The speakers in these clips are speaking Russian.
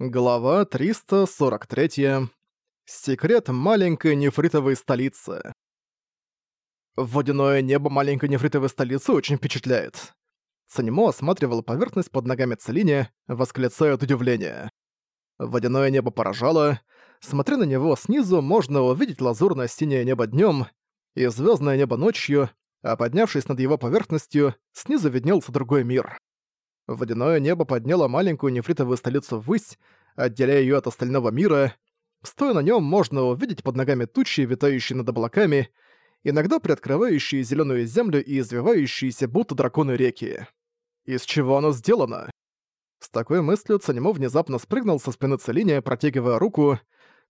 Глава 343. Секрет маленькой нефритовой столицы. Водяное небо маленькой нефритовой столицы очень впечатляет. Санимо осматривал поверхность под ногами Целине, восклицая от удивления. Водяное небо поражало. Смотря на него снизу, можно увидеть лазурно-синее небо днем и звездное небо ночью, а поднявшись над его поверхностью, снизу виднелся другой мир. Водяное небо подняло маленькую нефритовую столицу ввысь, отделяя ее от остального мира. Стоя на нем, можно увидеть под ногами тучи, витающие над облаками, иногда приоткрывающие зеленую землю и извивающиеся будто драконы реки. Из чего оно сделано? С такой мыслью Цанимо внезапно спрыгнул со спины Целиния, протягивая руку.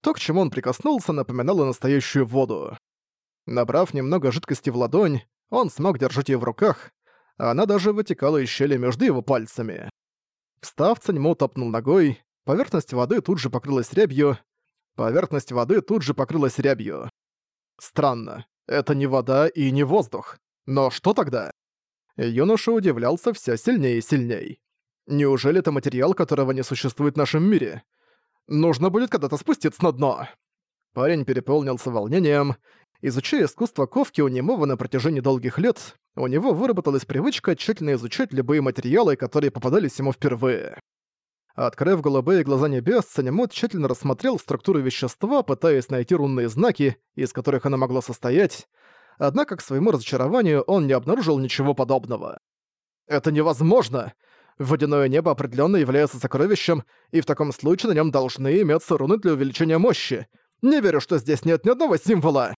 То, к чему он прикоснулся, напоминало настоящую воду. Набрав немного жидкости в ладонь, он смог держать ее в руках, она даже вытекала из щели между его пальцами. Встав, Цаньмо топнул ногой, поверхность воды тут же покрылась рябью, поверхность воды тут же покрылась рябью. Странно, это не вода и не воздух. Но что тогда? Юноша удивлялся все сильнее и сильней. Неужели это материал, которого не существует в нашем мире? Нужно будет когда-то спуститься на дно. Парень переполнился волнением. Изучая искусство ковки у немого на протяжении долгих лет, у него выработалась привычка тщательно изучать любые материалы, которые попадались ему впервые. Открыв голубые глаза небес, Санему тщательно рассмотрел структуру вещества, пытаясь найти рунные знаки, из которых оно могло состоять, однако к своему разочарованию он не обнаружил ничего подобного. «Это невозможно! Водяное небо определенно является сокровищем, и в таком случае на нем должны иметься руны для увеличения мощи. Не верю, что здесь нет ни одного символа!»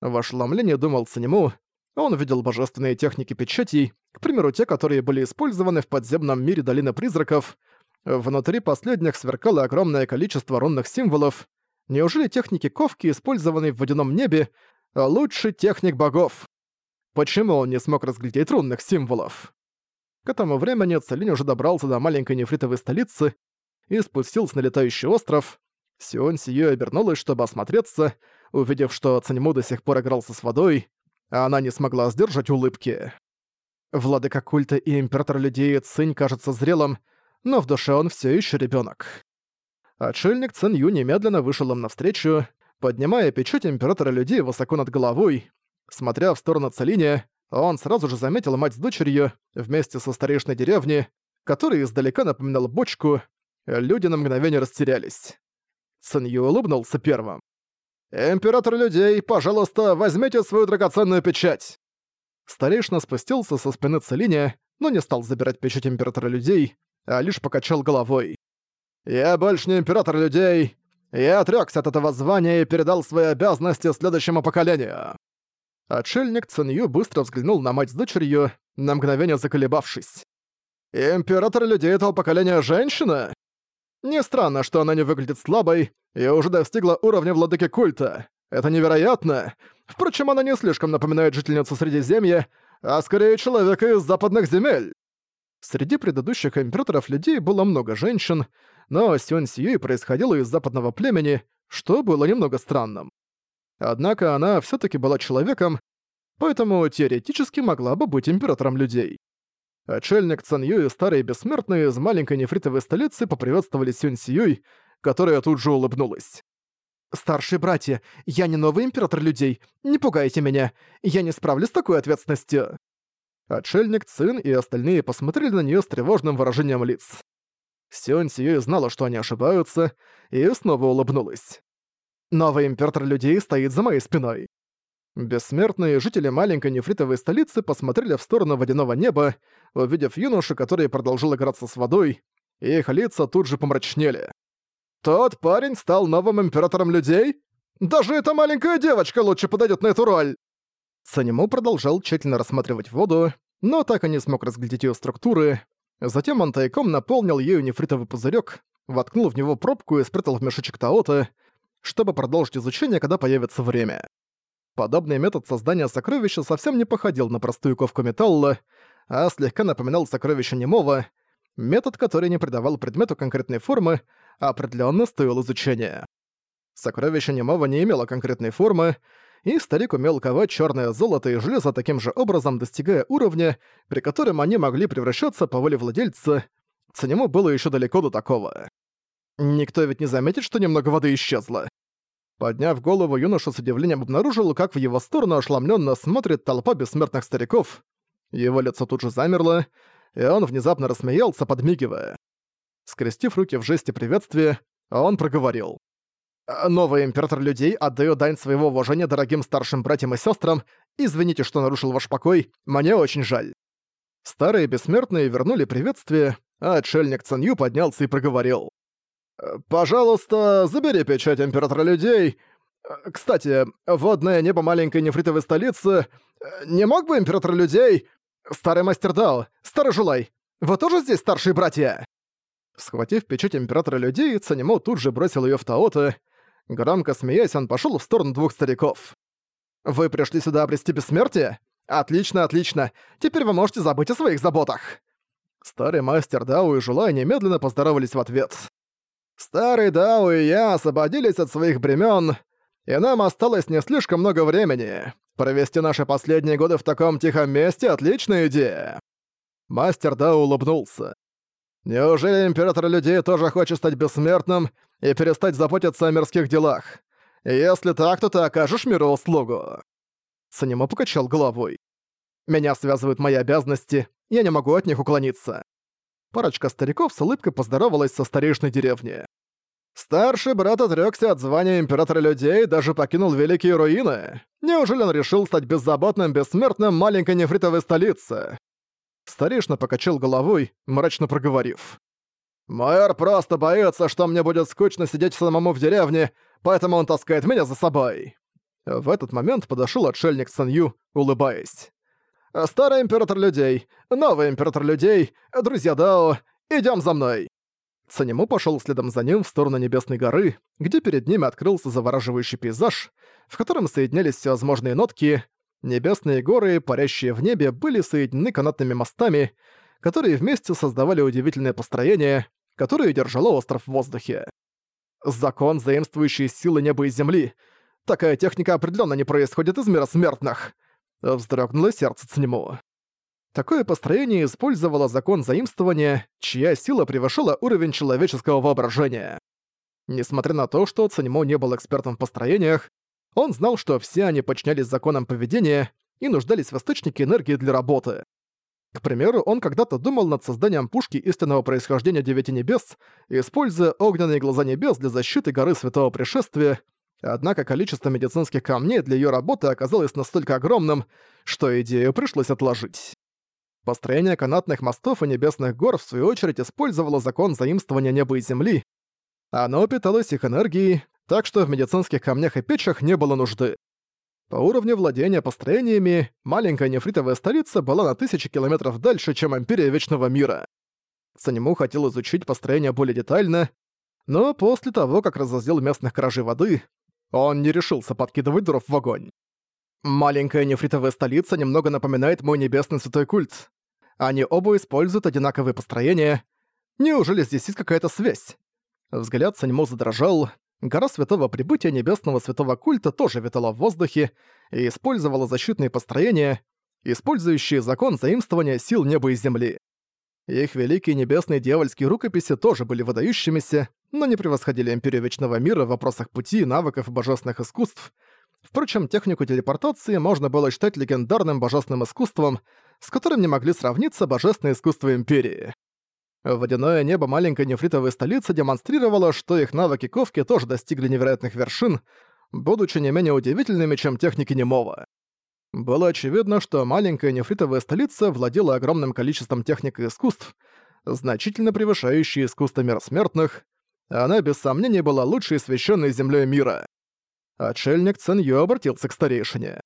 В ошеломлении думал Санему, он видел божественные техники печатей, к примеру, те, которые были использованы в подземном мире Долины Призраков. Внутри последних сверкало огромное количество рунных символов. Неужели техники ковки, использованные в водяном небе, лучше техник богов? Почему он не смог разглядеть рунных символов? К этому времени Целинь уже добрался до маленькой нефритовой столицы и спустился на летающий остров. Сион Сиё обернулась, чтобы осмотреться, увидев, что Цаньму до сих пор игрался с водой, а она не смогла сдержать улыбки. Владыка культа и император людей Цинь кажется зрелым, но в душе он все еще ребенок. Отшельник Цин Ю немедленно вышел им навстречу, поднимая печать императора людей высоко над головой. Смотря в сторону Целиния, он сразу же заметил мать с дочерью вместе со старейшиной деревни, который издалека напоминал бочку. Люди на мгновение растерялись. Цин Ю улыбнулся первым. «Император людей, пожалуйста, возьмите свою драгоценную печать!» Старейшина спустился со спины Целиния, но не стал забирать печать Императора людей, а лишь покачал головой. «Я больше не Император людей. Я отрёкся от этого звания и передал свои обязанности следующему поколению». Отшельник Цинью быстро взглянул на мать с дочерью, на мгновение заколебавшись. «Император людей этого поколения женщина?» Не странно, что она не выглядит слабой и уже достигла уровня владыки культа. Это невероятно. Впрочем, она не слишком напоминает жительницу Средиземья, а скорее человека из западных земель. Среди предыдущих императоров людей было много женщин, но Сюань Сьюи происходила из западного племени, что было немного странным. Однако она все таки была человеком, поэтому теоретически могла бы быть императором людей. Отшельник Юй и старые бессмертные из маленькой нефритовой столицы поприветствовали Сюнь Сиюй, которая тут же улыбнулась. «Старшие братья, я не новый император людей, не пугайте меня, я не справлюсь с такой ответственностью». Отшельник Цин и остальные посмотрели на нее с тревожным выражением лиц. Сюнь Сиюй знала, что они ошибаются, и снова улыбнулась. «Новый император людей стоит за моей спиной. Бессмертные жители маленькой нефритовой столицы посмотрели в сторону водяного неба, увидев юношу, который продолжил играться с водой, и их лица тут же помрачнели. «Тот парень стал новым императором людей? Даже эта маленькая девочка лучше подойдет на эту роль!» Санему продолжал тщательно рассматривать воду, но так и не смог разглядеть ее структуры. Затем он тайком наполнил ею нефритовый пузырек, воткнул в него пробку и спрятал в мешочек Таота, чтобы продолжить изучение, когда появится время. Подобный метод создания сокровища совсем не походил на простую ковку металла, а слегка напоминал сокровище немого, метод, который не придавал предмету конкретной формы, а определенно стоил изучения. Сокровище немого не имело конкретной формы, и старик умел ковать черное золото и железо таким же образом, достигая уровня, при котором они могли превращаться по воле владельца. Ценему было еще далеко до такого. Никто ведь не заметит, что немного воды исчезло. Подняв голову, юноша с удивлением обнаружил, как в его сторону ошеломленно смотрит толпа бессмертных стариков. Его лицо тут же замерло, и он внезапно рассмеялся, подмигивая. Скрестив руки в жесте приветствия, он проговорил. «Новый император людей отдаю дань своего уважения дорогим старшим братьям и сестрам. Извините, что нарушил ваш покой, мне очень жаль». Старые бессмертные вернули приветствие, а отшельник Цанью поднялся и проговорил. «Пожалуйста, забери печать Императора Людей. Кстати, водное небо маленькой нефритовой столицы. Не мог бы Император Людей... Старый мастер Дао, Старый Жулай, вы тоже здесь старшие братья?» Схватив печать Императора Людей, Цанимо тут же бросил ее в Таота. Громко смеясь, он пошел в сторону двух стариков. «Вы пришли сюда обрести бессмертие? Отлично, отлично. Теперь вы можете забыть о своих заботах». Старый мастер Дао и Жулай немедленно поздоровались в ответ. Старый Дао и я освободились от своих бремен, и нам осталось не слишком много времени. Провести наши последние годы в таком тихом месте — отличная идея. Мастер Дао улыбнулся. Неужели Император Людей тоже хочет стать бессмертным и перестать заботиться о мирских делах? Если так, то ты окажешь миру услугу. Санимо покачал головой. Меня связывают мои обязанности, я не могу от них уклониться. Парочка стариков с улыбкой поздоровалась со старейшиной деревни. Старший брат отрёкся от звания Императора Людей и даже покинул Великие Руины. Неужели он решил стать беззаботным, бессмертным маленькой нефритовой столице? Старейшина покачал головой, мрачно проговорив. «Мэр просто боится, что мне будет скучно сидеть самому в деревне, поэтому он таскает меня за собой». В этот момент подошёл отшельник Санью, улыбаясь. Старый император людей, новый император людей, друзья Дао, идём за мной!» Санему пошёл следом за ним в сторону Небесной горы, где перед ними открылся завораживающий пейзаж, в котором соединялись всевозможные нотки. Небесные горы, парящие в небе, были соединены канатными мостами, которые вместе создавали удивительное построение, которое держало остров в воздухе. Закон, заимствующий силы неба и земли. Такая техника определенно не происходит из мира смертных. Вздрогнуло сердце Цнему. Такое построение использовало закон заимствования, чья сила превышала уровень человеческого воображения. Несмотря на то, что Цанимо не был экспертом в построениях, он знал, что все они подчинялись законам поведения и нуждались в источнике энергии для работы. К примеру, он когда-то думал над созданием пушки истинного происхождения Девяти Небес, используя огненные глаза небес для защиты горы Святого Пришествия, Однако количество медицинских камней для её работы оказалось настолько огромным, что идею пришлось отложить. Построение канатных мостов и небесных гор в свою очередь использовало закон заимствования неба и земли. Оно питалось их энергией, так что в медицинских камнях и печах не было нужды. По уровню владения построениями, маленькая нефритовая столица была на тысячи километров дальше, чем Империя Вечного Мира. Санему хотел изучить построение более детально, но после того, как разозлил местных кражей воды, он не решился подкидывать дров в огонь. Маленькая нефритовая столица немного напоминает мой небесный святой культ. Они оба используют одинаковые построения. Неужели здесь есть какая-то связь? Взгляд Саньмо задрожал. Гора святого прибытия небесного святого культа тоже витала в воздухе и использовала защитные построения, использующие закон заимствования сил неба и земли. Их великие небесные дьявольские рукописи тоже были выдающимися, но не превосходили Империю Вечного Мира в вопросах пути, навыков и божественных искусств. Впрочем, технику телепортации можно было считать легендарным божественным искусством, с которым не могли сравниться божественные искусства Империи. Водяное небо маленькой нефритовой столицы демонстрировало, что их навыки ковки тоже достигли невероятных вершин, будучи не менее удивительными, чем техники немого. Было очевидно, что маленькая нефритовая столица владела огромным количеством техник и искусств, значительно превышающие искусство мира смертных, она без сомнения была лучшей священной землей мира. Отшельник Цинью обратился к старейшине.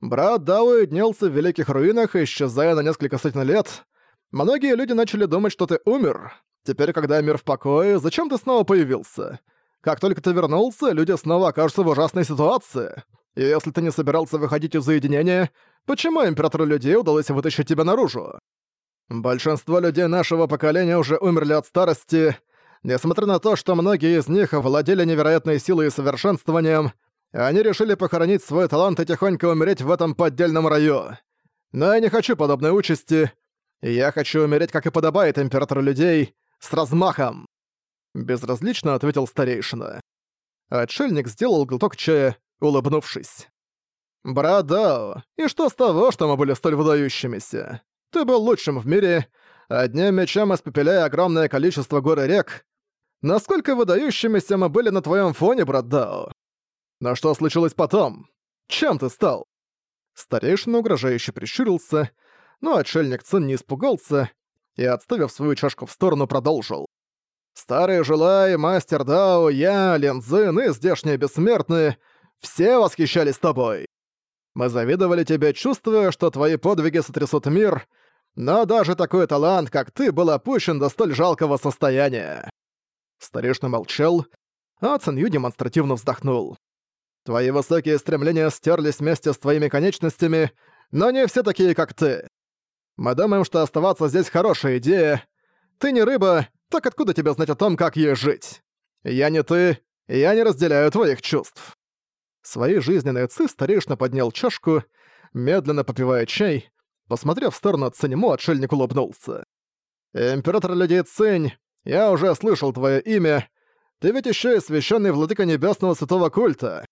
Брат Дао днился в великих руинах, исчезая на несколько сотен лет. Многие люди начали думать, что ты умер. Теперь, когда мир в покое, зачем ты снова появился? Как только ты вернулся, люди снова окажутся в ужасной ситуации. И если ты не собирался выходить из уединения, почему императору людей удалось вытащить тебя наружу? Большинство людей нашего поколения уже умерли от старости, Несмотря на то, что многие из них владели невероятной силой и совершенствованием, они решили похоронить свой талант и тихонько умереть в этом поддельном раю. Но я не хочу подобной участи. Я хочу умереть, как и подобает императору людей, с размахом. Безразлично ответил старейшина. Отшельник сделал глоток чая, улыбнувшись. «Брат Дао, и что с того, что мы были столь выдающимися? Ты был лучшим в мире, одним мечом испепеляя огромное количество гор и рек. Насколько выдающимися мы были на твоем фоне, брат Дао? Но что случилось потом? Чем ты стал?» Старейшина угрожающе прищурился, но отшельник Цин не испугался и, отставив свою чашку в сторону, продолжил. «Старый Желай, Мастер Дао, я, Лензин и здешние бессмертные все восхищались тобой. Мы завидовали тебе, чувствуя, что твои подвиги сотрясут мир, но даже такой талант, как ты, был опущен до столь жалкого состояния». Старейшина молчал, а Цинью демонстративно вздохнул. «Твои высокие стремления стерлись вместе с твоими конечностями, но не все такие, как ты. Мы думаем, что оставаться здесь хорошая идея. Ты не рыба, так откуда тебе знать о том, как ей жить? Я не ты, я не разделяю твоих чувств». Своей жизненной ци старейшина поднял чашку, медленно попивая чай, посмотрев в сторону Цинему, отшельник улыбнулся. «Император людей Цинь, я уже слышал твое имя. Ты ведь еще и священный владыка небесного святого культа».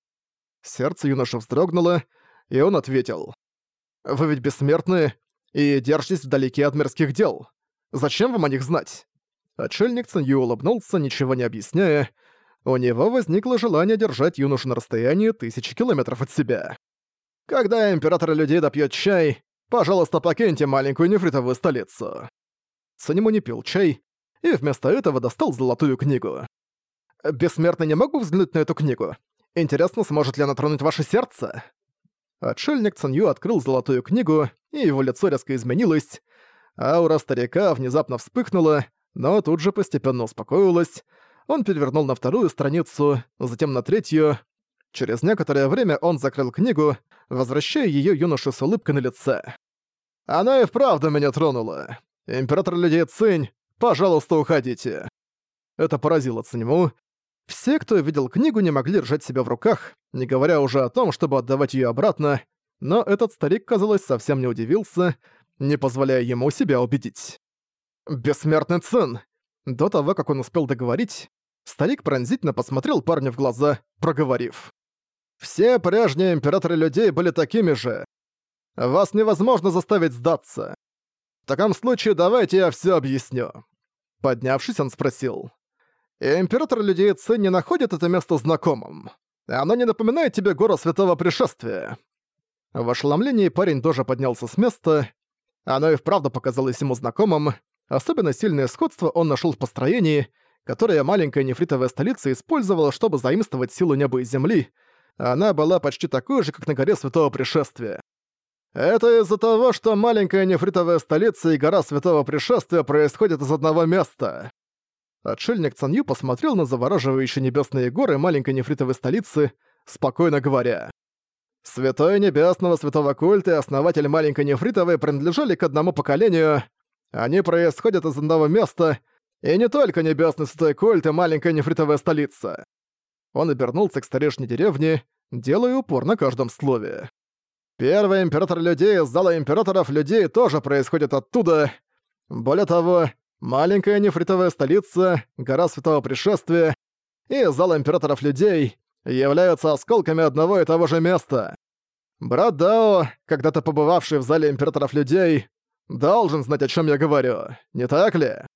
Сердце юноши вздрогнуло, и он ответил. «Вы ведь бессмертны и держитесь вдалеке от мирских дел. Зачем вам о них знать?» Отшельник Цинью улыбнулся, ничего не объясняя. У него возникло желание держать юношу на расстоянии тысячи километров от себя. «Когда император людей допьет чай, пожалуйста, покиньте маленькую нефритовую столицу». Цинему не пил чай и вместо этого достал золотую книгу. «Бессмертно не могу взглянуть на эту книгу. Интересно, сможет ли она тронуть ваше сердце?» Отшельник Цинью открыл золотую книгу, и его лицо резко изменилось. Аура старика внезапно вспыхнула, но тут же постепенно успокоилась. Он перевернул на вторую страницу, затем на третью. Через некоторое время он закрыл книгу, возвращая ее юноше с улыбкой на лице. «Она и вправду меня тронула. Император людей Цинь, пожалуйста, уходите». Это поразило Циньму. Все, кто видел книгу, не могли держать себя в руках, не говоря уже о том, чтобы отдавать ее обратно, но этот старик, казалось, совсем не удивился, не позволяя ему себя убедить. «Бессмертный Цин!» До того, как он успел договорить, старик пронзительно посмотрел парню в глаза, проговорив. «Все прежние императоры людей были такими же. Вас невозможно заставить сдаться. В таком случае давайте я все объясню». Поднявшись, он спросил. «Император людей Цин не находит это место знакомым? Оно не напоминает тебе гору Святого Пришествия?» В ошеломлении парень тоже поднялся с места. Оно и вправду показалось ему знакомым, Особенно сильное сходство он нашел в построении, которое маленькая нефритовая столица использовала, чтобы заимствовать силу неба и земли. Она была почти такой же, как на горе Святого Пришествия. Это из-за того, что маленькая нефритовая столица и гора Святого Пришествия происходят из одного места. Отшельник Цанью посмотрел на завораживающие небесные горы маленькой нефритовой столицы, спокойно говоря. Святой Небесного Святого Культа и основатель маленькой нефритовой принадлежали к одному поколению, они происходят из одного места, и не только Небесный Святой Культ и маленькая нефритовая столица. Он обернулся к старейшине деревни, делая упор на каждом слове. Первый император людей из зала императоров людей тоже происходит оттуда. Более того, маленькая нефритовая столица, гора Святого Пришествия и зал императоров людей являются осколками одного и того же места. Брат Дао, когда-то побывавший в зале императоров людей, должен знать, о чем я говорю, не так ли?»